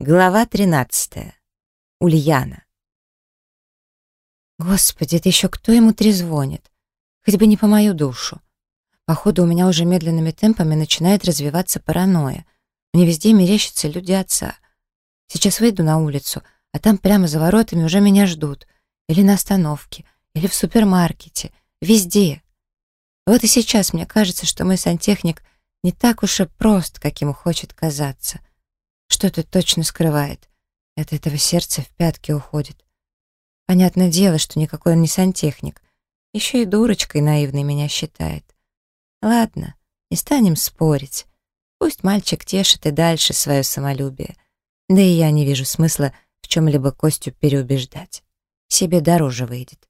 Глава 13. Ульяна. Господи, это еще кто ему трезвонит? Хоть бы не по мою душу. Походу, у меня уже медленными темпами начинает развиваться паранойя. Мне везде мерещатся люди отца. Сейчас выйду на улицу, а там прямо за воротами уже меня ждут. Или на остановке, или в супермаркете. Везде. Вот и сейчас мне кажется, что мой сантехник не так уж и прост, каким хочет казаться. Что-то точно скрывает. От этого сердце в пятки уходит. Понятное дело, что никакой он не сантехник. Еще и дурочкой наивной меня считает. Ладно, не станем спорить. Пусть мальчик тешит и дальше свое самолюбие. Да и я не вижу смысла в чем-либо Костю переубеждать. Себе дороже выйдет.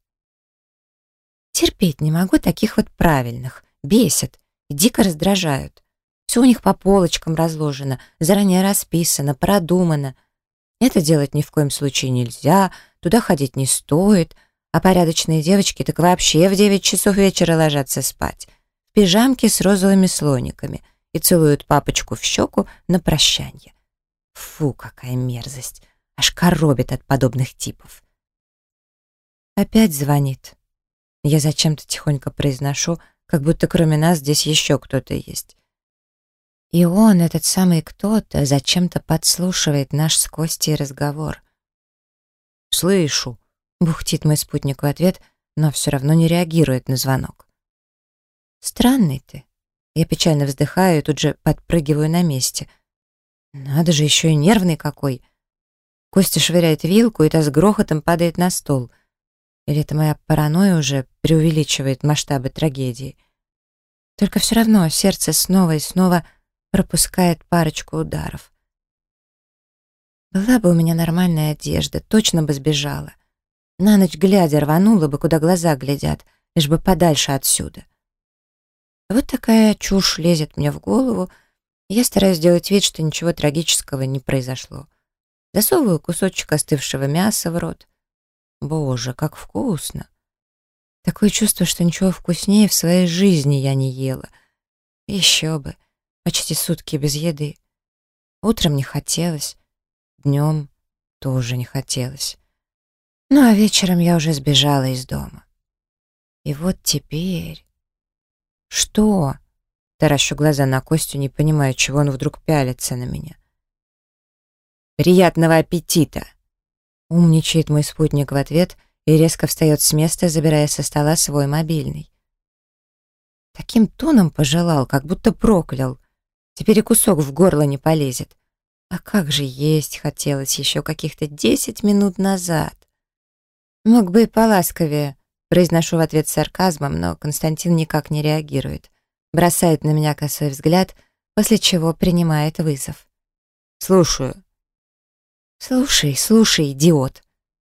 Терпеть не могу таких вот правильных. Бесят и дико раздражают. Все у них по полочкам разложено, заранее расписано, продумано. Это делать ни в коем случае нельзя, туда ходить не стоит, а порядочные девочки так вообще в 9 часов вечера ложатся спать, в пижамке с розовыми слониками и целуют папочку в щеку на прощанье. Фу, какая мерзость! Аж коробит от подобных типов. Опять звонит. Я зачем-то тихонько произношу, как будто кроме нас здесь еще кто-то есть. И он, этот самый кто-то, зачем-то подслушивает наш с Костей разговор. «Слышу», — бухтит мой спутник в ответ, но все равно не реагирует на звонок. «Странный ты». Я печально вздыхаю и тут же подпрыгиваю на месте. Надо же, еще и нервный какой. Костя швыряет вилку, и та с грохотом падает на стол. Или это моя паранойя уже преувеличивает масштабы трагедии. Только все равно сердце снова и снова пропускает парочку ударов. Была бы у меня нормальная одежда, точно бы сбежала. На ночь глядя рванула бы, куда глаза глядят, лишь бы подальше отсюда. Вот такая чушь лезет мне в голову, я стараюсь сделать вид, что ничего трагического не произошло. Засовываю кусочек остывшего мяса в рот. Боже, как вкусно! Такое чувство, что ничего вкуснее в своей жизни я не ела. Еще бы! Почти сутки без еды. Утром не хотелось, днем тоже не хотелось. Ну а вечером я уже сбежала из дома. И вот теперь... Что? Таращу глаза на Костю, не понимая, чего он вдруг пялится на меня. «Приятного аппетита!» Умничает мой спутник в ответ и резко встает с места, забирая со стола свой мобильный. Таким тоном пожелал, как будто проклял. Теперь и кусок в горло не полезет. А как же есть хотелось еще каких-то десять минут назад. Мог бы и поласковее, произношу в ответ сарказмом, но Константин никак не реагирует. Бросает на меня косой взгляд, после чего принимает вызов. «Слушаю». «Слушай, слушай, идиот.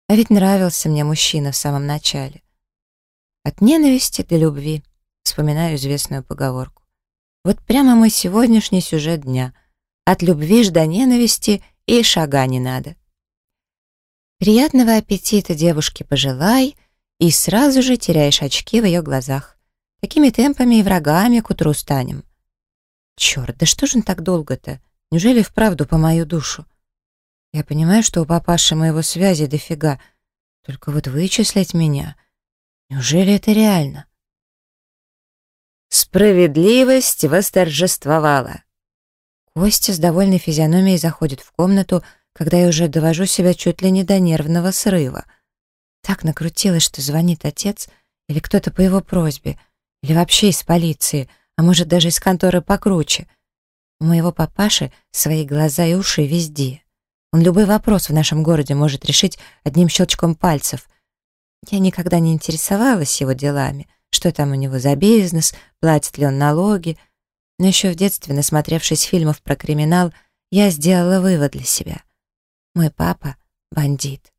А ведь нравился мне мужчина в самом начале. От ненависти до любви», вспоминаю известную поговорку. Вот прямо мой сегодняшний сюжет дня. От любви ж до ненависти и шага не надо. Приятного аппетита девушке пожелай, и сразу же теряешь очки в ее глазах. Такими темпами и врагами к утру станем. Черт, да что же он так долго-то? Неужели вправду по мою душу? Я понимаю, что у папаши моего связи дофига, только вот вычислить меня... Неужели это реально? Справедливость восторжествовала. Костя с довольной физиономией заходит в комнату, когда я уже довожу себя чуть ли не до нервного срыва. Так накрутилось, что звонит отец или кто-то по его просьбе, или вообще из полиции, а может даже из конторы покруче. У моего папаши свои глаза и уши везде. Он любой вопрос в нашем городе может решить одним щелчком пальцев. Я никогда не интересовалась его делами — что там у него за бизнес, платит ли он налоги. Но еще в детстве, насмотревшись фильмов про криминал, я сделала вывод для себя. Мой папа — бандит.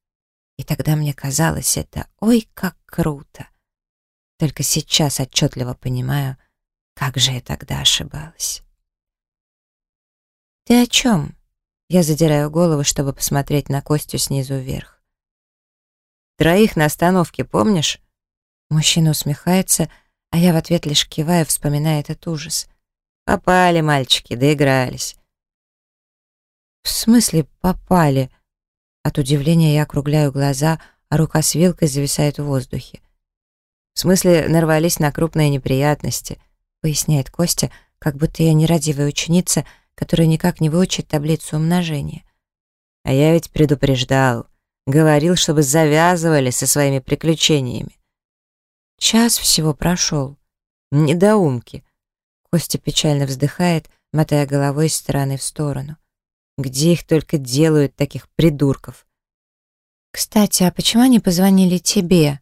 И тогда мне казалось это, ой, как круто. Только сейчас отчетливо понимаю, как же я тогда ошибалась. «Ты о чем?» Я задираю голову, чтобы посмотреть на Костю снизу вверх. «Троих на остановке, помнишь?» Мужчина усмехается, а я в ответ лишь киваю, вспоминая этот ужас. Попали мальчики, доигрались. В смысле попали?» От удивления я округляю глаза, а рука с вилкой зависает в воздухе. «В смысле, нарвались на крупные неприятности», — поясняет Костя, как будто я нерадивая ученица, которая никак не выучит таблицу умножения. «А я ведь предупреждал, говорил, чтобы завязывали со своими приключениями». «Час всего прошел». «Недоумки». Костя печально вздыхает, мотая головой из стороны в сторону. Где их только делают, таких придурков? Кстати, а почему они позвонили тебе?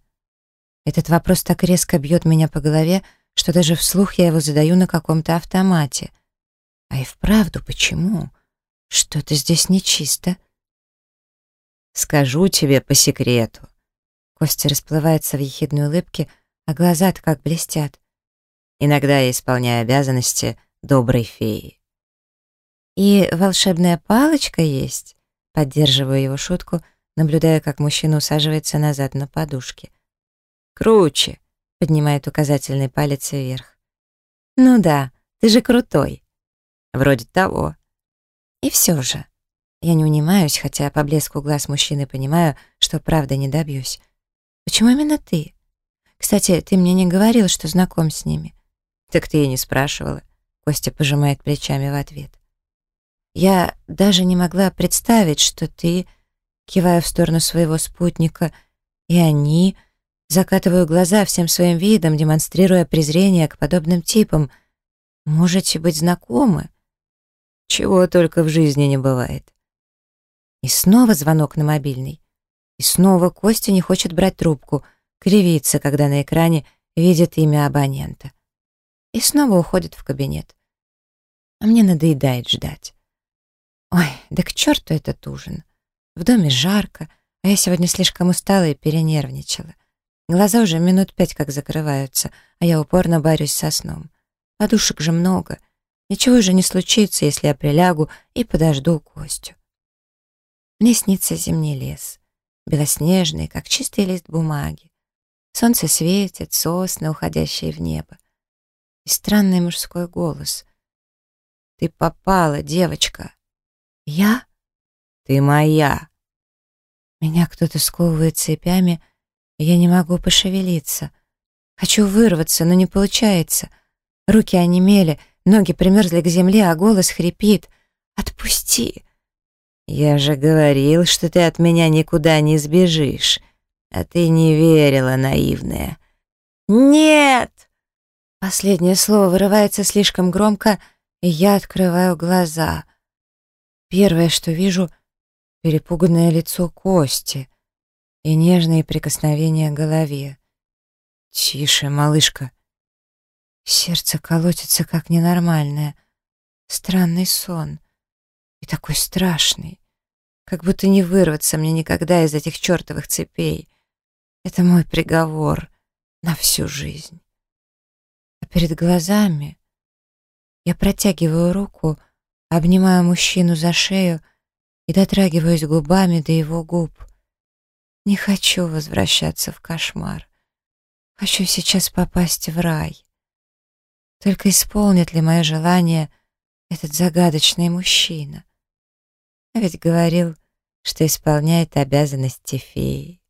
Этот вопрос так резко бьет меня по голове, что даже вслух я его задаю на каком-то автомате. А и вправду, почему? Что-то здесь нечисто. Скажу тебе по секрету. Костя расплывается в ехидной улыбке, а глаза-то как блестят. Иногда я исполняю обязанности доброй феи. «И волшебная палочка есть?» Поддерживаю его шутку, наблюдая, как мужчина усаживается назад на подушке. «Круче!» — поднимает указательный палец вверх. «Ну да, ты же крутой!» «Вроде того». «И все же...» Я не унимаюсь, хотя по блеску глаз мужчины понимаю, что правда не добьюсь. «Почему именно ты? Кстати, ты мне не говорил, что знаком с ними». «Так ты и не спрашивала». Костя пожимает плечами в ответ. Я даже не могла представить, что ты, кивая в сторону своего спутника, и они, закатываю глаза всем своим видом, демонстрируя презрение к подобным типам, можете быть знакомы. Чего только в жизни не бывает. И снова звонок на мобильный. И снова Костя не хочет брать трубку, кривится, когда на экране видит имя абонента. И снова уходит в кабинет. А мне надоедает ждать. Ой, да к черту этот ужин. В доме жарко, а я сегодня слишком устала и перенервничала. Глаза уже минут пять как закрываются, а я упорно борюсь со сном. Подушек же много. Ничего уже не случится, если я прилягу и подожду Костю. Мне снится зимний лес, белоснежный, как чистый лист бумаги. Солнце светит, сосны, уходящие в небо. И странный мужской голос. «Ты попала, девочка!» «Я? Ты моя!» Меня кто-то сковывает цепями, и я не могу пошевелиться. Хочу вырваться, но не получается. Руки онемели, ноги примерзли к земле, а голос хрипит. «Отпусти!» «Я же говорил, что ты от меня никуда не сбежишь, а ты не верила, наивная». «Нет!» Последнее слово вырывается слишком громко, и я открываю глаза — Первое, что вижу — перепуганное лицо Кости и нежные прикосновения к голове. «Тише, малышка!» Сердце колотится как ненормальное. Странный сон. И такой страшный. Как будто не вырваться мне никогда из этих чертовых цепей. Это мой приговор на всю жизнь. А перед глазами я протягиваю руку, Обнимаю мужчину за шею и дотрагиваюсь губами до его губ. Не хочу возвращаться в кошмар. Хочу сейчас попасть в рай. Только исполнит ли мое желание этот загадочный мужчина? А ведь говорил, что исполняет обязанности феи.